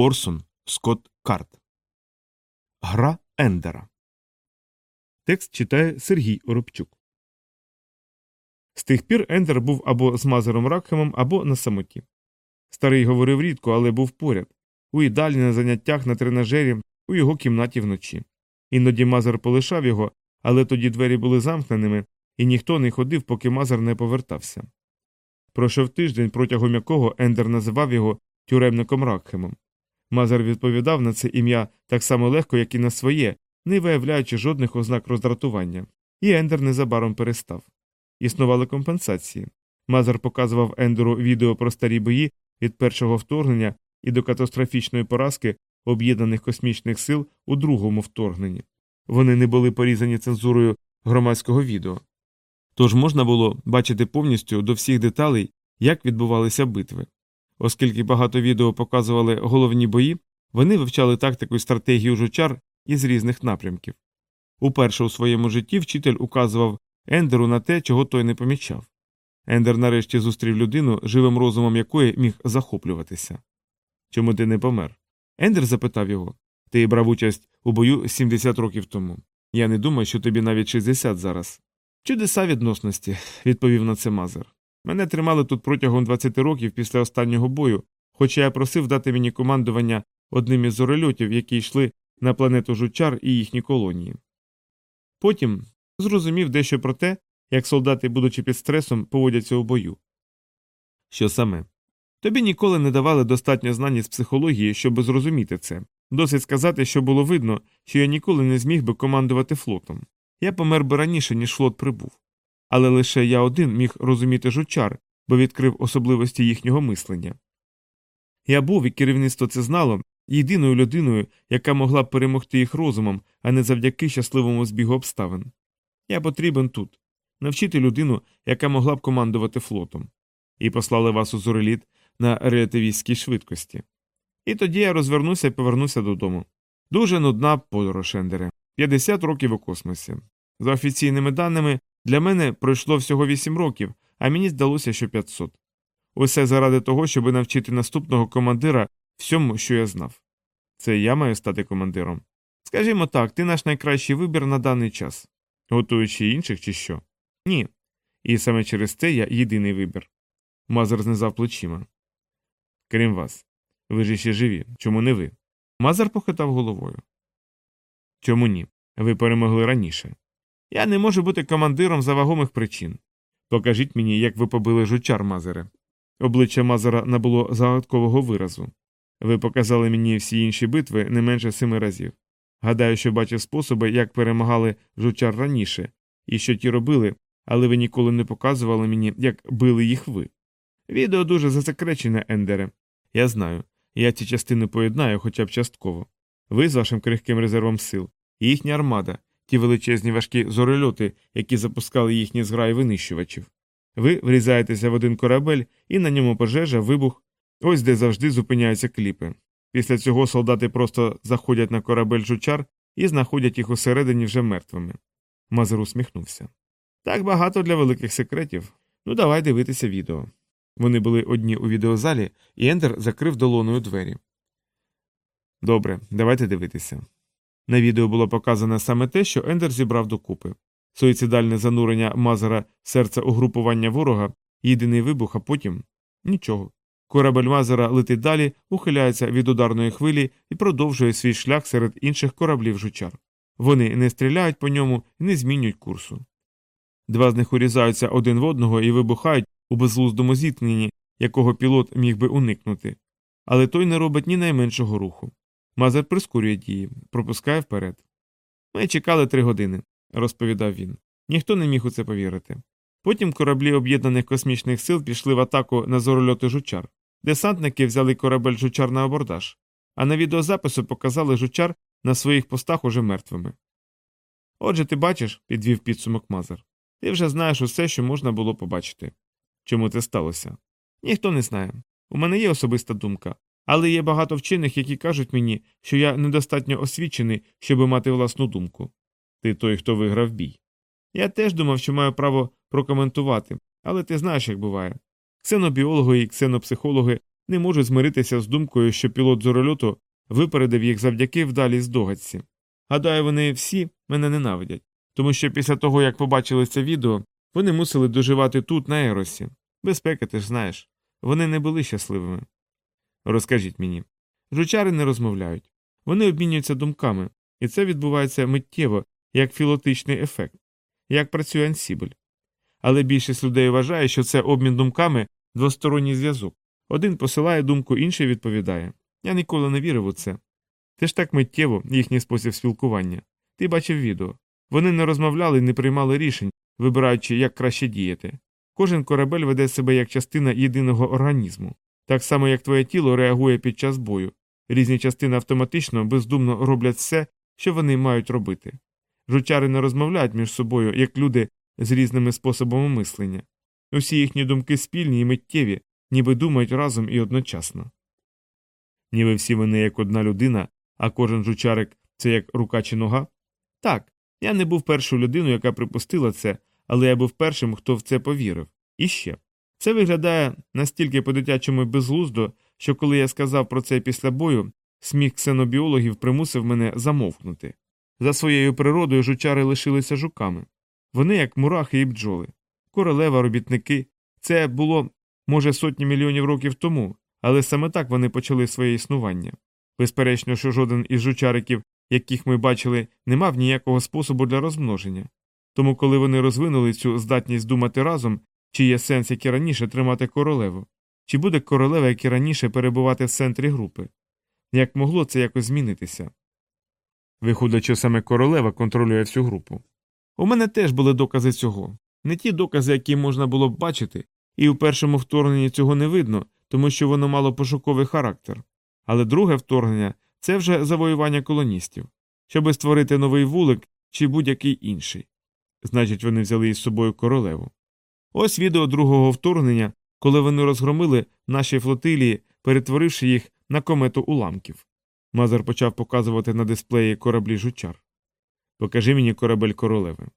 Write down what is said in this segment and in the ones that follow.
Орсон Скотт Карт. Гра Ендера. Текст читає Сергій Оробчук. З тих пір Ендер був або з Мазером Ракхемом, або на самоті. Старий говорив рідко, але був поряд у їдальні на заняттях на тренажері, у його кімнаті вночі. Іноді Мазер полишав його, але тоді двері були замкненими, і ніхто не ходив, поки Мазер не повертався. Пройшов тиждень, протягом якого Ендер називав його тюремником Ракхемом. Мазер відповідав на це ім'я так само легко, як і на своє, не виявляючи жодних ознак роздратування, і Ендер незабаром перестав. Існували компенсації. Мазер показував Ендеру відео про старі бої від першого вторгнення і до катастрофічної поразки об'єднаних космічних сил у другому вторгненні. Вони не були порізані цензурою громадського відео. Тож можна було бачити повністю до всіх деталей, як відбувалися битви. Оскільки багато відео показували головні бої, вони вивчали тактику і стратегію жучар із різних напрямків. Уперше у своєму житті вчитель указував Ендеру на те, чого той не помічав. Ендер нарешті зустрів людину, живим розумом якої міг захоплюватися. Чому ти не помер? Ендер запитав його. Ти брав участь у бою 70 років тому. Я не думаю, що тобі навіть 60 зараз. Чудеса відносності, відповів на це Мазер. Мене тримали тут протягом 20 років після останнього бою, хоча я просив дати мені командування одним із зорольотів, які йшли на планету жучар і їхні колонії. Потім зрозумів дещо про те, як солдати, будучи під стресом, поводяться у бою. Що саме? Тобі ніколи не давали достатньо знань із психології, щоб зрозуміти це. Досить сказати, що було видно, що я ніколи не зміг би командувати флотом. Я помер би раніше, ніж флот прибув. Але лише я один міг розуміти жучар, бо відкрив особливості їхнього мислення. Я був, і керівництво це знало, єдиною людиною, яка могла б перемогти їх розумом, а не завдяки щасливому збігу обставин. Я потрібен тут навчити людину, яка могла б командувати флотом. І послали вас у зореліт на релятивістській швидкості. І тоді я розвернуся і повернуся додому. Дуже нудна подорож, Ендере. 50 років у космосі. За офіційними даними, для мене пройшло всього 8 років, а мені здалося, що 500. Усе заради того, щоб навчити наступного командира всьому, що я знав. Це я маю стати командиром. Скажімо так, ти наш найкращий вибір на даний час, готуючи інших, чи що? Ні. І саме через це я єдиний вибір. Мазер знизав плечима. Крім вас. Ви ж ще живі. Чому не ви? Мазер похитав головою. Чому ні? Ви перемогли раніше. Я не можу бути командиром за вагомих причин. Покажіть мені, як ви побили жучар, Мазере. Обличчя Мазера набуло загадкового виразу. Ви показали мені всі інші битви не менше семи разів. Гадаю, що бачив способи, як перемагали жучар раніше, і що ті робили, але ви ніколи не показували мені, як били їх ви. Відео дуже засекречене, Ендере. Я знаю. Я ці частини поєднаю хоча б частково. Ви з вашим крихким резервом сил, їхня армада, ті величезні важкі зорольоти, які запускали їхні зграї винищувачів. Ви врізаєтеся в один корабель, і на ньому пожежа, вибух, ось де завжди зупиняються кліпи. Після цього солдати просто заходять на корабель жучар і знаходять їх усередині вже мертвими. Мазер усміхнувся. Так багато для великих секретів. Ну, давай дивитися відео. Вони були одні у відеозалі, і Ендер закрив долоною двері. Добре, давайте дивитися. На відео було показано саме те, що Ендер зібрав докупи. Суїцидальне занурення Мазера серця угрупування ворога, єдиний вибух, а потім нічого. Корабель Мазера летить далі, ухиляється від ударної хвилі і продовжує свій шлях серед інших кораблів жучар. Вони не стріляють по ньому і не змінюють курсу. Два з них урізаються один в одного і вибухають у безглуздому зіткненні, якого пілот міг би уникнути, але той не робить ні найменшого руху. Мазер прискорює дії, пропускає вперед. Ми чекали три години, розповідав він. Ніхто не міг у це повірити. Потім кораблі об'єднаних космічних сил пішли в атаку на зорольоти жучар. Десантники взяли корабель жучар на абордаж, а на відеозапису показали жучар на своїх постах уже мертвими. Отже, ти бачиш, підвів підсумок Мазер. Ти вже знаєш усе, що можна було побачити. Чому це сталося? Ніхто не знає. У мене є особиста думка, але є багато вчених, які кажуть мені, що я недостатньо освічений, щоб мати власну думку. Ти той, хто виграв бій. Я теж думав, що маю право прокоментувати, але ти знаєш, як буває. Ксенобіологи і ксенопсихологи не можуть змиритися з думкою, що пілот зорольоту випередив їх завдяки вдалій здогадці. Гадаю, вони всі мене ненавидять, тому що після того, як побачили це відео, вони мусили доживати тут, на Еросі. Безпека, ти ж знаєш. Вони не були щасливими. Розкажіть мені. Жучари не розмовляють. Вони обмінюються думками, і це відбувається миттєво, як філотичний ефект, як працює ансібль. Але більшість людей вважає, що це обмін думками двосторонній зв'язок. Один посилає думку, інший відповідає. Я ніколи не вірив у це. Це ж так миттєво їхній спосіб спілкування. Ти бачив відео. Вони не розмовляли і не приймали рішень, вибираючи, як краще діяти. Кожен корабель веде себе як частина єдиного організму, так само як твоє тіло реагує під час бою. Різні частини автоматично, бездумно роблять все, що вони мають робити. Жучари не розмовляють між собою, як люди з різними способами мислення. Усі їхні думки спільні і миттєві, ніби думають разом і одночасно. Ніби всі вони як одна людина, а кожен жучарик це як рука чи нога? Так, я не був першою людиною, яка припустила це, але я був першим, хто в це повірив. І ще. Це виглядає настільки по-дитячому безглуздо, що коли я сказав про це після бою, сміх ксенобіологів примусив мене замовкнути. За своєю природою жучари лишилися жуками. Вони як мурахи і бджоли. Королева, робітники. Це було, може, сотні мільйонів років тому, але саме так вони почали своє існування. Безперечно, що жоден із жучариків, яких ми бачили, не мав ніякого способу для розмноження. Тому, коли вони розвинули цю здатність думати разом, чи є сенс, як і раніше, тримати королеву, чи буде королева, як і раніше, перебувати в центрі групи? Як могло це якось змінитися? Виходить, що саме королева контролює всю групу. У мене теж були докази цього, не ті докази, які можна було б бачити, і у першому вторгненні цього не видно, тому що воно мало пошуковий характер. Але друге вторгнення це вже завоювання колоністів, щоби створити новий вулик чи будь-який інший. Значить, вони взяли із собою королеву. Ось відео другого вторгнення, коли вони розгромили наші флотилії, перетворивши їх на комету уламків. Мазар почав показувати на дисплеї кораблі жучар. Покажи мені корабель королеви.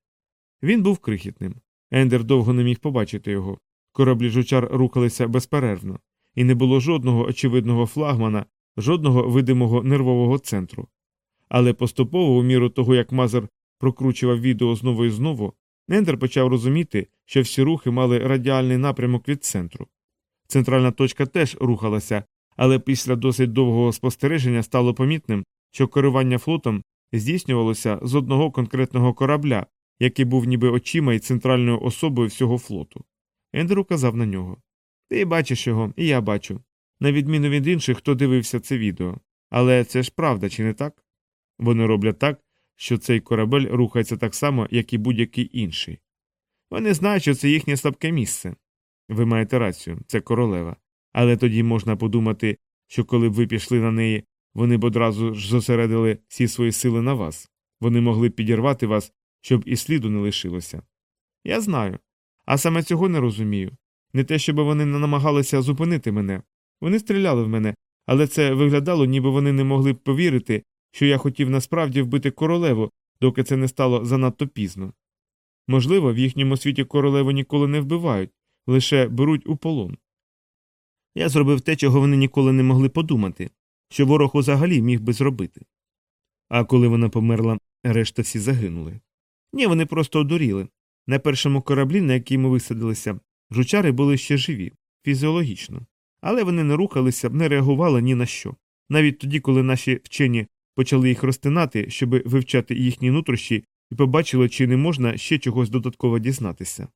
Він був крихітним. Ендер довго не міг побачити його. Кораблі жучар рухалися безперервно, і не було жодного очевидного флагмана, жодного видимого нервового центру. Але поступово, у міру того, як Мазер прокручував відео знову і знову, Ендер почав розуміти, що всі рухи мали радіальний напрямок від центру. Центральна точка теж рухалася, але після досить довгого спостереження стало помітним, що керування флотом здійснювалося з одного конкретного корабля, який був ніби очима і центральною особою всього флоту. Ендер указав на нього. Ти бачиш його, і я бачу. На відміну від інших, хто дивився це відео. Але це ж правда, чи не так? Вони роблять так, що цей корабель рухається так само, як і будь-який інший. Вони знають, що це їхнє слабке місце. Ви маєте рацію, це королева. Але тоді можна подумати, що коли б ви пішли на неї, вони б одразу ж зосередили всі свої сили на вас. Вони могли б підірвати вас, щоб і сліду не лишилося. Я знаю. А саме цього не розумію. Не те, щоб вони не намагалися зупинити мене. Вони стріляли в мене, але це виглядало, ніби вони не могли б повірити, що я хотів насправді вбити королеву, доки це не стало занадто пізно. Можливо, в їхньому світі королеву ніколи не вбивають, лише беруть у полон. Я зробив те, чого вони ніколи не могли подумати, що ворог взагалі міг би зробити. А коли вона померла, решта всі загинули. Ні, вони просто одуріли. На першому кораблі, на який ми висадилися, жучари були ще живі, фізіологічно, але вони не рухалися, не реагували ні на що. Навіть тоді, коли наші вчені почали їх розтинати, щоб вивчати їхні нутрощі, і побачили, чи не можна ще чогось додатково дізнатися.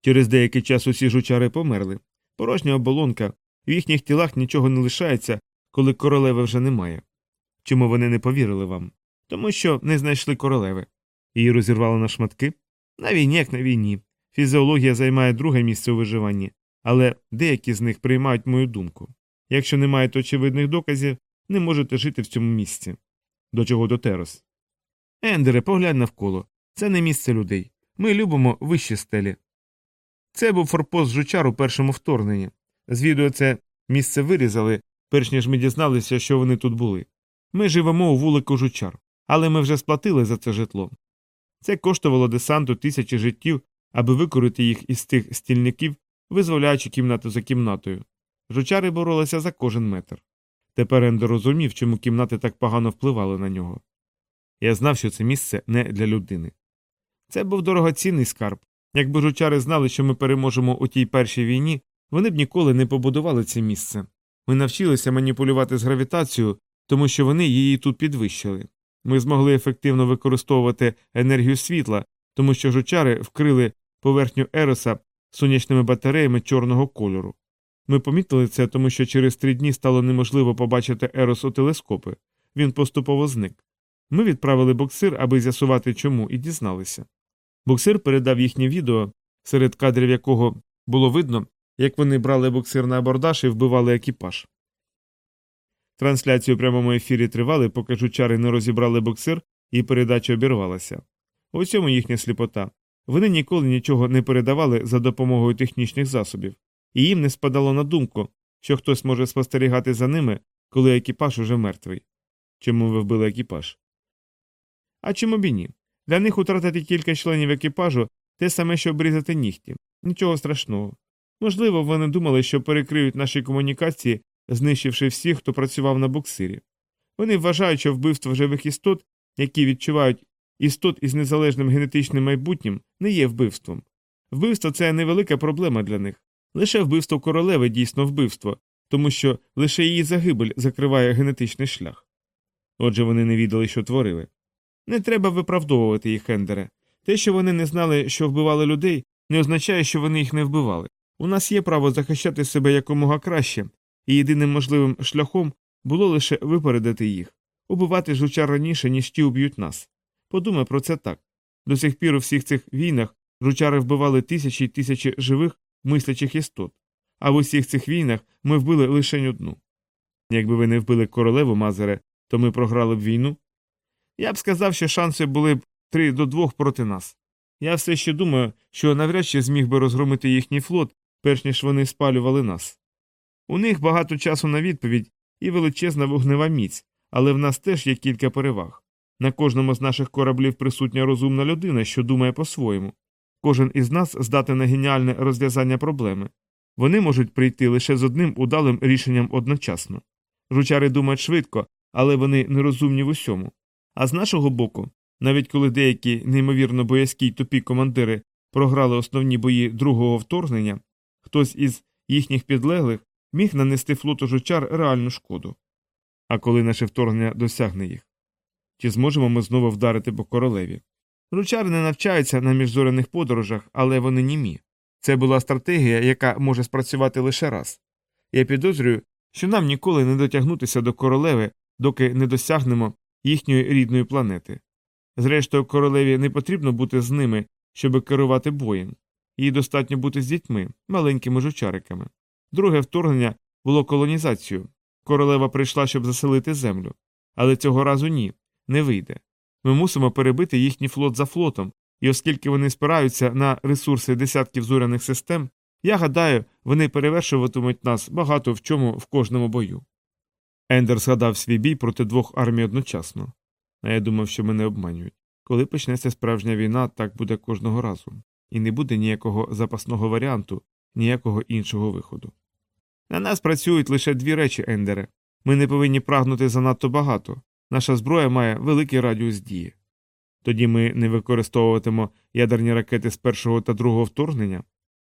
Через деякий час усі жучари померли. Порожня оболонка, в їхніх тілах нічого не лишається, коли королеви вже немає. Чому вони не повірили вам? Тому що не знайшли королеви. Її розірвали на шматки? На війні, як на війні. Фізіологія займає друге місце у виживанні, але деякі з них приймають мою думку. Якщо не маєте очевидних доказів, не можете жити в цьому місці. До чого до? Ендере, поглянь навколо. Це не місце людей. Ми любимо вищі стелі. Це був форпост жучар у першому вторгненні. З це місце вирізали, перш ніж ми дізналися, що вони тут були. Ми живемо у вулику жучар, але ми вже сплатили за це житло. Це коштувало десанту тисячі життів, аби викорити їх із тих стільників, визволяючи кімнату за кімнатою. Жучари боролися за кожен метр. Тепер Ендер розумів, чому кімнати так погано впливали на нього. Я знав, що це місце не для людини. Це був дорогоцінний скарб. Якби жучари знали, що ми переможемо у тій першій війні, вони б ніколи не побудували це місце. Ми навчилися маніпулювати з гравітацією, тому що вони її тут підвищили. Ми змогли ефективно використовувати енергію світла, тому що жучари вкрили поверхню Ероса сонячними батареями чорного кольору. Ми помітили це, тому що через три дні стало неможливо побачити Ерос у телескопи. Він поступово зник. Ми відправили боксир, аби з'ясувати чому, і дізналися. Боксир передав їхнє відео, серед кадрів якого було видно, як вони брали боксир на абордаж і вбивали екіпаж. Трансляцію прямому ефірі тривали, поки жучари не розібрали боксир і передача обірвалася. У цьому їхня сліпота. Вони ніколи нічого не передавали за допомогою технічних засобів, і їм не спадало на думку, що хтось може спостерігати за ними, коли екіпаж уже мертвий. Чому ви вбили екіпаж? А чому б і ні? Для них утратити кілька членів екіпажу те саме, що обрізати нігті. Нічого страшного. Можливо, вони думали, що перекриють наші комунікації, знищивши всіх, хто працював на буксирі. Вони вважають, що вбивство живих істот, які відчувають істот із незалежним генетичним майбутнім, не є вбивством. Вбивство це невелика проблема для них. Лише вбивство королеви дійсно вбивство, тому що лише її загибель закриває генетичний шлях. Отже, вони не відали, що творили. Не треба виправдовувати їх, Ендере. Те, що вони не знали, що вбивали людей, не означає, що вони їх не вбивали. У нас є право захищати себе якомога краще, і єдиним можливим шляхом було лише випередити їх, убивати жучар раніше, ніж ті уб'ють нас. Подумай про це так. До сих пір у всіх цих війнах жучари вбивали тисячі й тисячі живих мислячих істот, а в усіх цих війнах ми вбили лише одну. Якби ви не вбили королеву Мазере, то ми програли б війну. Я б сказав, що шанси були б три до двох проти нас. Я все ще думаю, що навряд чи зміг би розгромити їхній флот, перш ніж вони спалювали нас. У них багато часу на відповідь і величезна вогнева міць, але в нас теж є кілька переваг. На кожному з наших кораблів присутня розумна людина, що думає по-своєму. Кожен із нас здатен на геніальне розв'язання проблеми. Вони можуть прийти лише з одним удалим рішенням одночасно. Жучари думають швидко, але вони нерозумні в усьому. А з нашого боку, навіть коли деякі неймовірно боязкі й тупі командири програли основні бої другого вторгнення, хтось із їхніх підлеглих міг нанести флоту жучар реальну шкоду. А коли наше вторгнення досягне їх? Чи зможемо ми знову вдарити по королеві? Жучари не навчаються на міжзоряних подорожах, але вони німі. Це була стратегія, яка може спрацювати лише раз. Я підозрюю, що нам ніколи не дотягнутися до королеви, доки не досягнемо їхньої рідної планети. Зрештою, королеві не потрібно бути з ними, щоб керувати боєм. Їй достатньо бути з дітьми, маленькими жучариками. Друге вторгнення було колонізацією. Королева прийшла, щоб заселити землю. Але цього разу ні, не вийде. Ми мусимо перебити їхній флот за флотом, і оскільки вони спираються на ресурси десятків зоряних систем, я гадаю, вони перевершуватимуть нас багато в чому в кожному бою. Ендер згадав свій бій проти двох армій одночасно. А я думав, що мене обманюють. Коли почнеться справжня війна, так буде кожного разу, і не буде ніякого запасного варіанту, ніякого іншого виходу. На нас працюють лише дві речі, Ендере. Ми не повинні прагнути занадто багато. Наша зброя має великий радіус дії. Тоді ми не використовуватимо ядерні ракети з першого та другого вторгнення.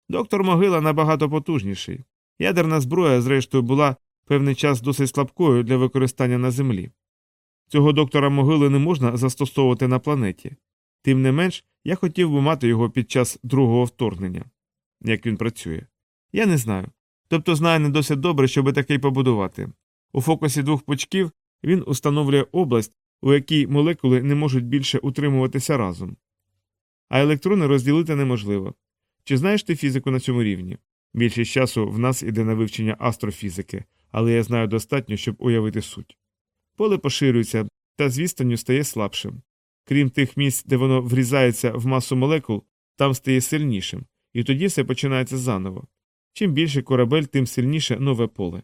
Доктор Могила набагато потужніший. Ядерна зброя, зрештою, була певний час досить слабкою для використання на землі. Цього доктора могили не можна застосовувати на планеті. Тим не менш, я хотів би мати його під час другого вторгнення. Як він працює? Я не знаю. Тобто знаю не досить добре, щоби такий побудувати. У фокусі двох пучків він установлює область, у якій молекули не можуть більше утримуватися разом. А електрони розділити неможливо. Чи знаєш ти фізику на цьому рівні? Більшість часу в нас іде на вивчення астрофізики, але я знаю достатньо, щоб уявити суть. Поле поширюється, та з стає слабшим. Крім тих місць, де воно врізається в масу молекул, там стає сильнішим, і тоді все починається заново. Чим більше корабель, тим сильніше нове поле.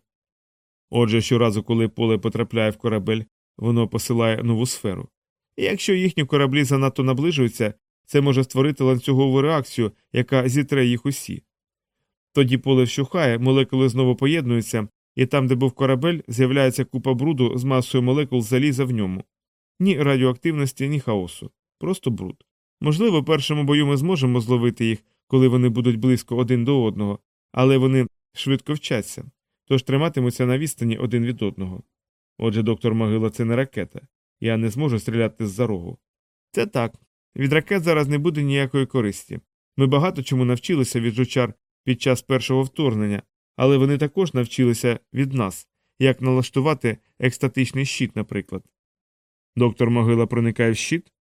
Отже, щоразу, коли поле потрапляє в корабель, воно посилає нову сферу. І якщо їхні кораблі занадто наближуються, це може створити ланцюгову реакцію, яка зітре їх усі. Тоді поле вщухає, молекули знову поєднуються, і там, де був корабель, з'являється купа бруду з масою молекул заліза в ньому. Ні радіоактивності, ні хаосу. Просто бруд. Можливо, в першому бою ми зможемо зловити їх, коли вони будуть близько один до одного, але вони швидко вчаться, тож триматимуться на відстані один від одного. Отже, доктор Могила це не ракета. Я не зможу стріляти з за рогу. Це так. Від ракет зараз не буде ніякої користі. Ми багато чому навчилися від жучар під час першого вторгнення, але вони також навчилися від нас, як налаштувати екстатичний щит, наприклад. Доктор Могила проникає в щит,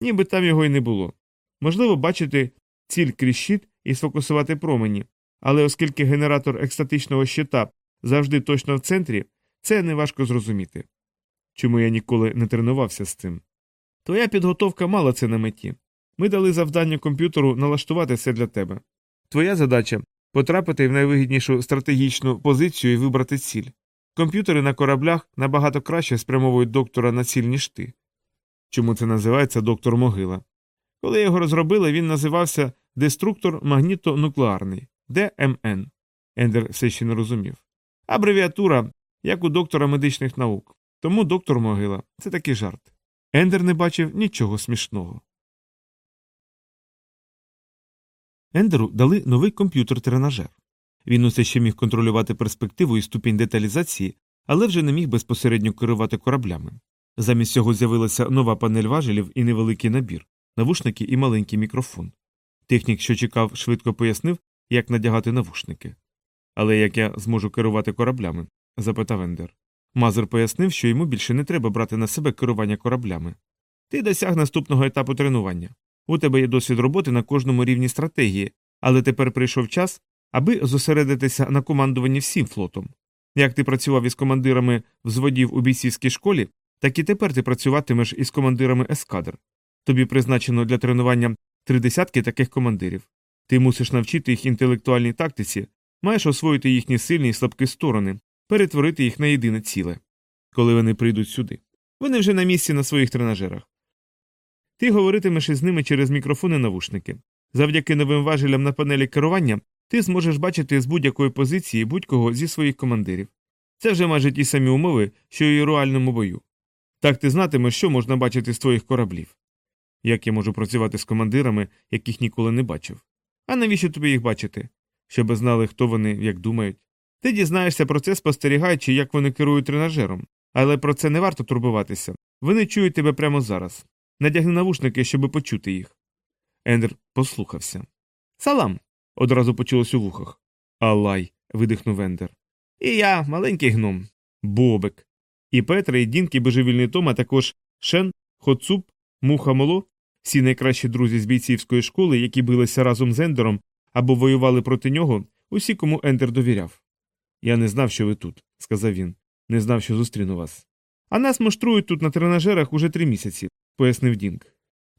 ніби там його й не було. Можливо, бачити ціль крізь щит і сфокусувати промені, але оскільки генератор екстатичного щита завжди точно в центрі, це неважко зрозуміти. Чому я ніколи не тренувався з цим? Твоя підготовка мала це на меті. Ми дали завдання комп'ютеру налаштувати все для тебе. Твоя задача потрапити в найвигіднішу стратегічну позицію і вибрати ціль. Комп'ютери на кораблях набагато краще спрямовують доктора на ціль, ніж ти. Чому це називається доктор Могила? Коли його розробили, він називався Деструктор магнітонуклеарний ДМН. Ендер все ще не розумів. Абревіатура, як у доктора медичних наук. Тому доктор Могила це такий жарт. Ендер не бачив нічого смішного. Ендеру дали новий комп'ютер-тренажер. Він усе ще міг контролювати перспективу і ступінь деталізації, але вже не міг безпосередньо керувати кораблями. Замість цього з'явилася нова панель важелів і невеликий набір, навушники і маленький мікрофон. Технік, що чекав, швидко пояснив, як надягати навушники. Але як я зможу керувати кораблями? запитав Ендер. Мазер пояснив, що йому більше не треба брати на себе керування кораблями. Ти досяг наступного етапу тренування. У тебе є досвід роботи на кожному рівні стратегії, але тепер прийшов час, аби зосередитися на командуванні всім флотом. Як ти працював із командирами взводів у бійцівській школі, так і тепер ти працюватимеш із командирами ескадр. Тобі призначено для тренування три десятки таких командирів. Ти мусиш навчити їх інтелектуальній тактиці, маєш освоїти їхні сильні і слабкі сторони, перетворити їх на єдине ціле. Коли вони прийдуть сюди. Вони вже на місці на своїх тренажерах. Ти говоритимеш із ними через мікрофони навушники. Завдяки новим важелям на панелі керування ти зможеш бачити з будь-якої позиції будь-кого зі своїх командирів. Це вже майже ті самі умови, що і у реальному бою. Так ти знатимеш, що можна бачити з твоїх кораблів. Як я можу працювати з командирами, яких ніколи не бачив? А навіщо тобі їх бачити? Щоби знали, хто вони, як думають. Ти дізнаєшся про це, спостерігаючи, як вони керують тренажером, але про це не варто турбуватися. Вони чують тебе прямо зараз. Надягни навушники, щоб почути їх. Ендер послухався. Салам. одразу почулось у вухах. Алай. видихнув Ендер. І я, маленький гном. Бобик. І Петра, і Дінк, і божевільний Том, а також Шен, Хоцуп, Муха Моло, всі найкращі друзі з бійцівської школи, які билися разом з Ендером або воювали проти нього, усі, кому Ендер довіряв. Я не знав, що ви тут, сказав він. Не знав, що зустріну вас. А нас муштрують тут на тренажерах уже три місяці, пояснив Дінк.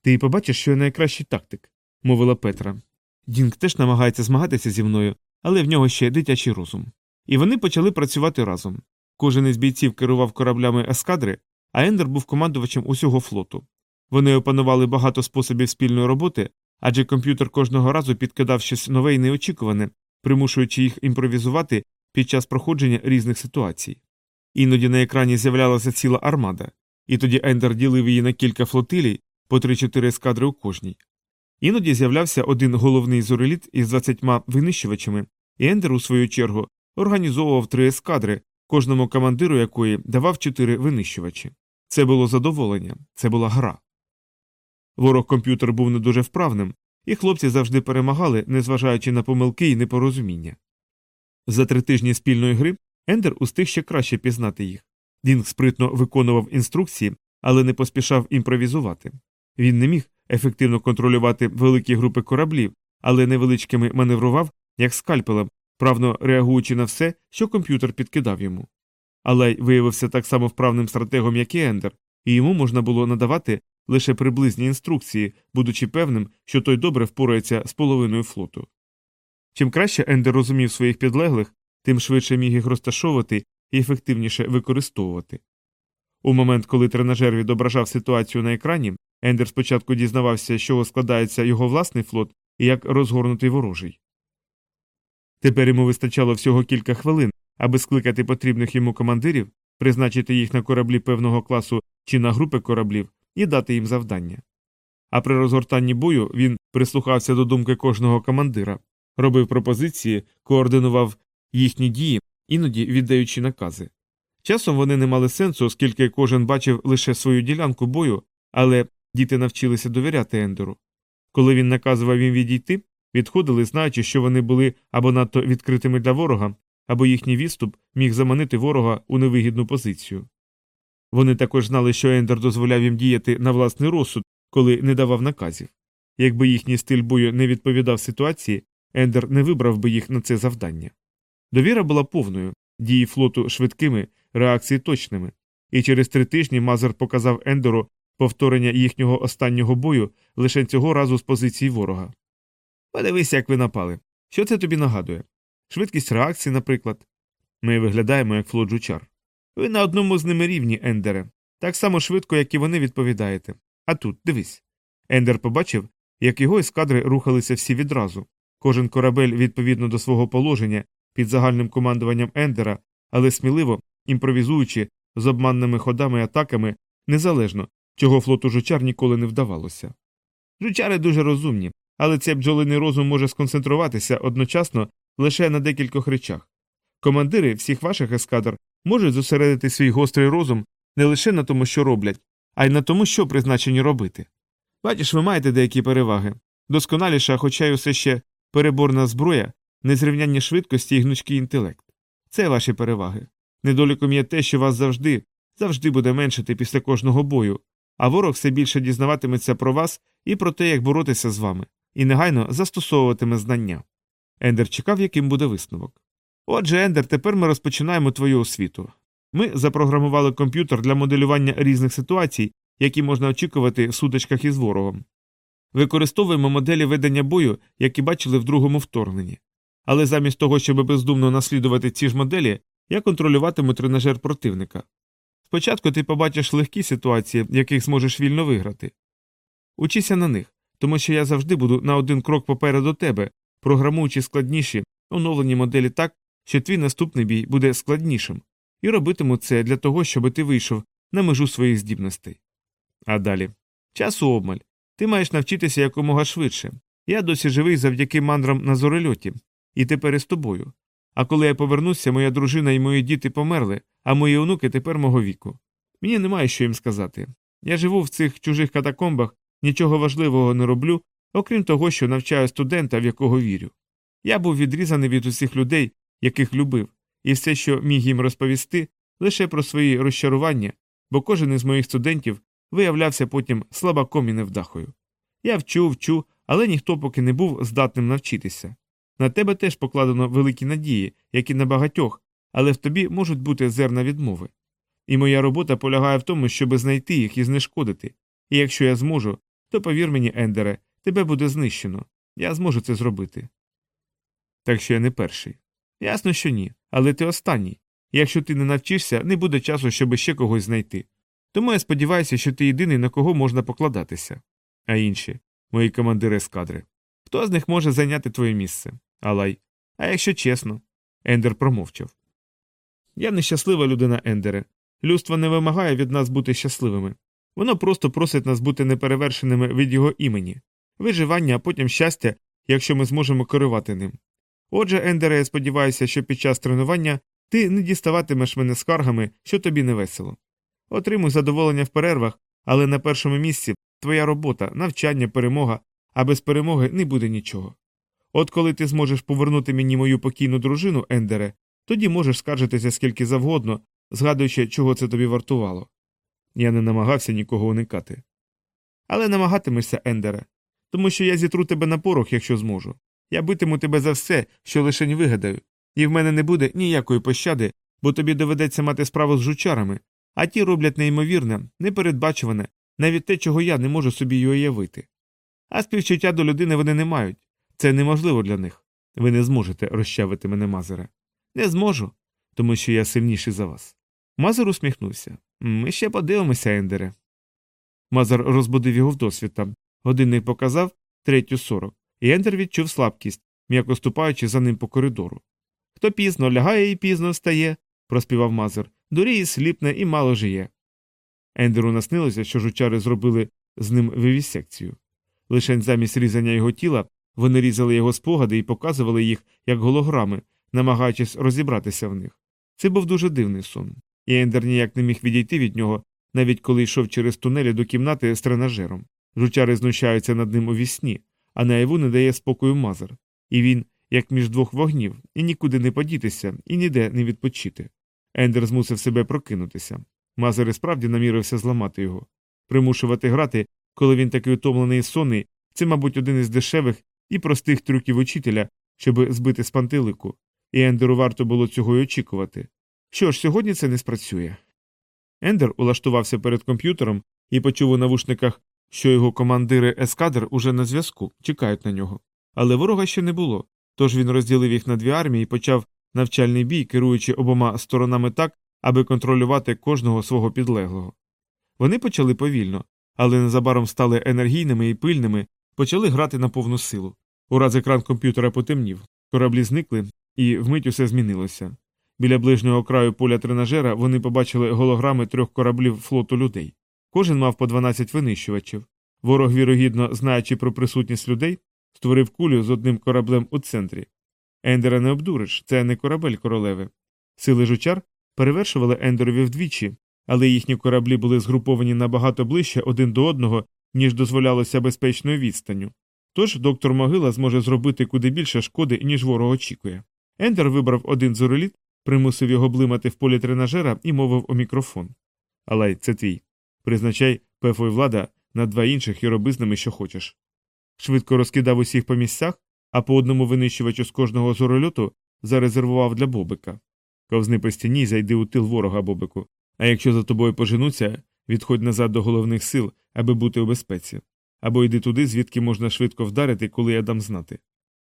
Ти побачиш, що я найкращий тактик, мовила Петра. Дінк теж намагається змагатися зі мною, але в нього ще дитячий розум. І вони почали працювати разом. Кожен із бійців керував кораблями ескадри, а Ендер був командувачем усього флоту. Вони опанували багато способів спільної роботи, адже комп'ютер кожного разу підкидав щось нове і неочікуване, примушуючи їх імпровізувати під час проходження різних ситуацій. Іноді на екрані з'являлася ціла армада, і тоді Ендер ділив її на кілька флотилій по 3-4 ескадри у кожній. Іноді з'являвся один головний зореліт із 20 винищувачами, і Ендер, у свою чергу, організовував три ескадри, кожному командиру якої давав чотири винищувачі. Це було задоволення, це була гра. Ворог комп'ютер був не дуже вправним, і хлопці завжди перемагали, незважаючи на помилки і непорозуміння. За три тижні спільної гри Ендер устиг ще краще пізнати їх. Дінг спритно виконував інструкції, але не поспішав імпровізувати. Він не міг ефективно контролювати великі групи кораблів, але невеличкими маневрував, як скальпелем, правно реагуючи на все, що комп'ютер підкидав йому. Алай виявився так само вправним стратегом, як і Ендер, і йому можна було надавати лише приблизні інструкції, будучи певним, що той добре впорається з половиною флоту. Чим краще Ендер розумів своїх підлеглих, тим швидше міг їх розташовувати і ефективніше використовувати. У момент, коли тренажер відображав ситуацію на екрані, Ендер спочатку дізнавався, з чого складається його власний флот і як розгорнутий ворожий. Тепер йому вистачало всього кілька хвилин, аби скликати потрібних йому командирів, призначити їх на кораблі певного класу чи на групи кораблів і дати їм завдання. А при розгортанні бою він прислухався до думки кожного командира, робив пропозиції, координував їхні дії, іноді віддаючи накази. Часом вони не мали сенсу, оскільки кожен бачив лише свою ділянку бою, але діти навчилися довіряти Ендеру. Коли він наказував їм відійти, відходили, знаючи, що вони були або надто відкритими для ворога, або їхній відступ міг заманити ворога у невигідну позицію. Вони також знали, що Ендер дозволяв їм діяти на власний розсуд, коли не давав наказів. Якби їхній стиль бою не відповідав ситуації, Ендер не вибрав би їх на це завдання. Довіра була повною, дії флоту швидкими, реакції точними, і через три тижні Мазер показав Ендеру повторення їхнього останнього бою лише цього разу з позиції ворога. Подивися, як ви напали. Що це тобі нагадує? Швидкість реакції, наприклад. Ми виглядаємо як флот жучар. Ви на одному з ними рівні, Ендере, так само швидко, як і вони відповідаєте. А тут, дивись. Ендер побачив, як його ескадри рухалися всі відразу. Кожен корабель відповідно до свого положення під загальним командуванням Ендера, але сміливо, імпровізуючи з обманними ходами і атаками, незалежно, чого флоту жучар ніколи не вдавалося. Жучари дуже розумні, але цей бджолиний розум може сконцентруватися одночасно лише на декількох речах. Командири всіх ваших ескадр можуть зосередити свій гострий розум не лише на тому, що роблять, а й на тому, що призначені робити. Бачиш, ви маєте деякі переваги досконаліша, хоча й усе ще переборна зброя, незрівняння швидкості і гнучкий інтелект. Це ваші переваги. Недоліком є те, що вас завжди, завжди буде меншити після кожного бою, а ворог все більше дізнаватиметься про вас і про те, як боротися з вами, і негайно застосовуватиме знання. Ендер чекав, яким буде висновок. Отже, Ендер, тепер ми розпочинаємо твою освіту. Ми запрограмували комп'ютер для моделювання різних ситуацій, які можна очікувати в сутичках із ворогом. Використовуємо моделі ведення бою, які бачили в другому вторгненні. Але замість того, щоб бездумно наслідувати ці ж моделі, я контролюватиму тренажер противника. Спочатку ти побачиш легкі ситуації, в яких зможеш вільно виграти. Учися на них, тому що я завжди буду на один крок попереду тебе, програмуючи складніші, оновлені моделі так, що твій наступний бій буде складнішим, і робитиму це для того, щоб ти вийшов на межу своїх здібностей. А далі часу обмаль. Ти маєш навчитися якомога швидше. Я досі живий завдяки мандрам на зорольоті, і тепер із тобою. А коли я повернуся, моя дружина і мої діти померли, а мої онуки тепер мого віку. Мені немає що їм сказати. Я живу в цих чужих катакомбах, нічого важливого не роблю, окрім того, що навчаю студента, в якого вірю. Я був відрізаний від усіх людей, яких любив, і все, що міг їм розповісти, лише про свої розчарування, бо кожен із моїх студентів виявлявся потім слабаком і невдахою. Я вчу, вчу, але ніхто поки не був здатним навчитися. На тебе теж покладено великі надії, як і на багатьох, але в тобі можуть бути зерна відмови. І моя робота полягає в тому, щоб знайти їх і знешкодити. І якщо я зможу, то повір мені, Ендере, тебе буде знищено. Я зможу це зробити. Так що я не перший. Ясно, що ні, але ти останній. Якщо ти не навчишся, не буде часу, щоб ще когось знайти. Тому я сподіваюся, що ти єдиний, на кого можна покладатися. А інші мої командири ескадри. Хто з них може зайняти твоє місце? Алай. А якщо чесно, Ендер промовчав. Я нещаслива людина, Ендере. Людство не вимагає від нас бути щасливими. Воно просто просить нас бути неперевершеними від його імені, виживання, а потім щастя, якщо ми зможемо керувати ним. Отже, Ендере, я сподіваюся, що під час тренування ти не діставатимеш мене скаргами, що тобі не весело. Отримуй задоволення в перервах, але на першому місці твоя робота, навчання, перемога, а без перемоги не буде нічого. От коли ти зможеш повернути мені мою покійну дружину, Ендере, тоді можеш скаржитися скільки завгодно, згадуючи, чого це тобі вартувало. Я не намагався нікого уникати. Але намагатимешся, Ендере, тому що я зітру тебе на порох, якщо зможу. Я битиму тебе за все, що лишень вигадаю, і в мене не буде ніякої пощади, бо тобі доведеться мати справу з жучарами, а ті роблять неймовірне, непередбачуване, навіть те, чого я не можу собі й уявити. А співчуття до людини вони не мають. Це неможливо для них. Ви не зможете розчавити мене, Мазере. Не зможу, тому що я сильніший за вас. Мазер усміхнувся. Ми ще подивимося, Ендере. Мазер розбудив його вдосвіта. Годинник показав третю сорок, і відчув слабкість, м'яко ступаючи за ним по коридору. Хто пізно лягає і пізно встає, проспівав мазер, дуріє, сліпне і мало жиє. Ендеру наснилося, що жучари зробили з ним вивісекцію. Лишень замість різання його тіла вони різали його спогади і показували їх як голограми, намагаючись розібратися в них. Це був дуже дивний сон, і Ендер ніяк не міг відійти від нього, навіть коли йшов через тунелі до кімнати з тренажером. Жучари знущаються над ним у вісні, а наяву не дає спокою мазер. І він, як між двох вогнів, і нікуди не подітися, і ніде не відпочити. Ендер змусив себе прокинутися. Мазер і справді намірився зламати його. Примушувати грати, коли він такий утомлений і сонний, це, мабуть, один із дешевих і простих трюків учителя, щоб збити з пантелику, і Ендеру варто було цього й очікувати. Що ж, сьогодні це не спрацює. Ендер улаштувався перед комп'ютером і почув у навушниках, що його командири ескадр уже на зв'язку, чекають на нього. Але ворога ще не було, тож він розділив їх на дві армії і почав навчальний бій, керуючи обома сторонами так, аби контролювати кожного свого підлеглого. Вони почали повільно, але незабаром стали енергійними і пильними, почали грати на повну силу. Ураз екран комп'ютера потемнів, кораблі зникли, і вмить усе змінилося. Біля ближнього краю поля тренажера вони побачили голограми трьох кораблів флоту людей. Кожен мав по 12 винищувачів. Ворог, вірогідно, знаючи про присутність людей, створив кулю з одним кораблем у центрі. Ендера не обдуриш, це не корабель королеви. Сили жучар перевершували Ендерові вдвічі, але їхні кораблі були згруповані набагато ближче один до одного, ніж дозволялося безпечною відстанню. Тож доктор Могила зможе зробити куди більше шкоди, ніж ворог очікує. Ендер вибрав один зореліт, примусив його блимати в полі тренажера і мовив у мікрофон. Алай, це твій. Призначай пефо і влада на два інших і роби з ними, що хочеш. Швидко розкидав усіх по місцях, а по одному винищувачу з кожного зорольоту зарезервував для бобика. Ковзни по стіні й зайди у тил ворога бобику. А якщо за тобою поженуться, відходь назад до головних сил, аби бути у безпеці. Або йди туди, звідки можна швидко вдарити, коли я дам знати.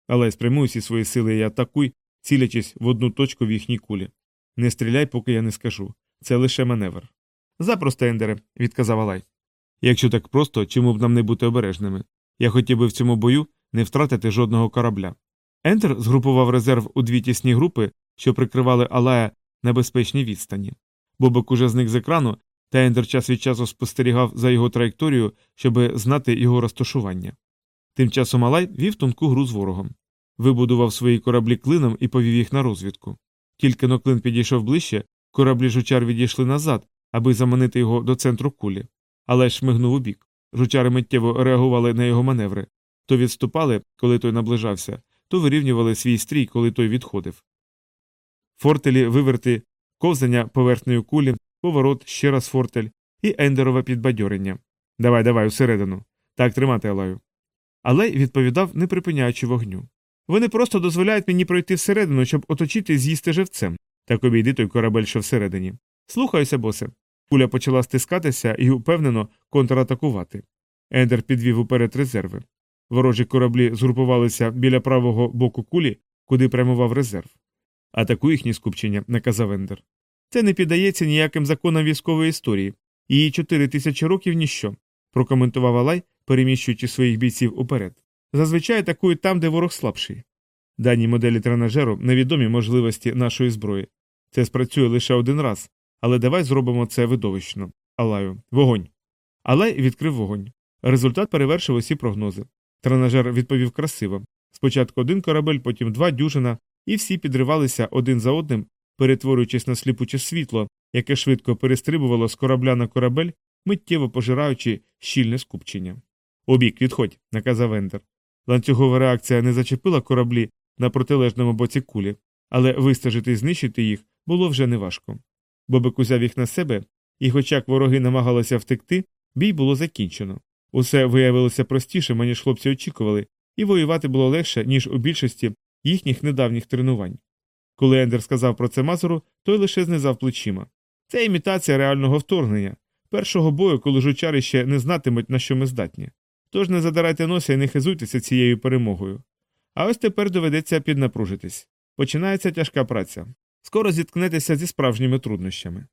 Але спрямуй усі свої сили і атакуй, цілячись в одну точку в їхній кулі. Не стріляй, поки я не скажу. Це лише маневр. Запросто, Ендере, відказав Алай. Якщо так просто, чому б нам не бути обережними? Я хотів би в цьому бою не втратити жодного корабля. Ентер згрупував резерв у дві тісні групи, що прикривали Алая на безпечній відстані. Бобок уже зник з екрану, та Ендер час від часу спостерігав за його траєкторією, щоб знати його розташування. Тим часом Алай вів тонку гру з ворогом. Вибудував свої кораблі клином і повів їх на розвідку. Тільки но клин підійшов ближче, кораблі жучар відійшли назад, аби заманити його до центру кулі. Але шмигнув у бік. Жучари миттєво реагували на його маневри то відступали, коли той наближався, то вирівнювали свій стрій, коли той відходив. Фортелі виверти, ковзання поверхнею кулі, поворот, ще раз фортель і ендерове підбадьорення. Давай, давай, усередину. Так тримати Алаю. Алей відповідав, не припиняючи вогню. Вони просто дозволяють мені пройти всередину, щоб оточити і з'їсти живцем. Так обійди той корабель, що всередині. Слухаюся, босе. Куля почала стискатися і упевнено контратакувати. Ендер підвів уперед резерви. Ворожі кораблі згрупувалися біля правого боку кулі, куди прямував резерв. Атакуй їхні скупчення, наказав Ендер. Це не піддається ніяким законам військової історії. Її чотири тисячі років ніщо, прокоментував Алай, переміщуючи своїх бійців уперед. Зазвичай атакують там, де ворог слабший. Дані моделі тренажеру невідомі можливості нашої зброї. Це спрацює лише один раз, але давай зробимо це видовищно. Алаю, вогонь. Алай відкрив вогонь. Результат перевершив усі прогнози. Тренажер відповів красиво. Спочатку один корабель, потім два дюжина, і всі підривалися один за одним, перетворюючись на сліпуче світло, яке швидко перестрибувало з корабля на корабель, миттєво пожираючи щільне скупчення. Обік, відходь, наказав Ендер. Ланцюгова реакція не зачепила кораблі на протилежному боці кулі, але вистежити і знищити їх було вже неважко. Бобик узяв їх на себе, і, хоча вороги намагалися втекти, бій було закінчено. Усе виявилося простішим, ніж хлопці очікували, і воювати було легше, ніж у більшості їхніх недавніх тренувань. Коли Ендер сказав про це Мазуру, той лише знизав плечима. Це імітація реального вторгнення, першого бою, коли жучари ще не знатимуть, на що ми здатні. Тож не задирайте носа і не хизуйтеся цією перемогою. А ось тепер доведеться піднапружитись. Починається тяжка праця. Скоро зіткнетеся зі справжніми труднощами.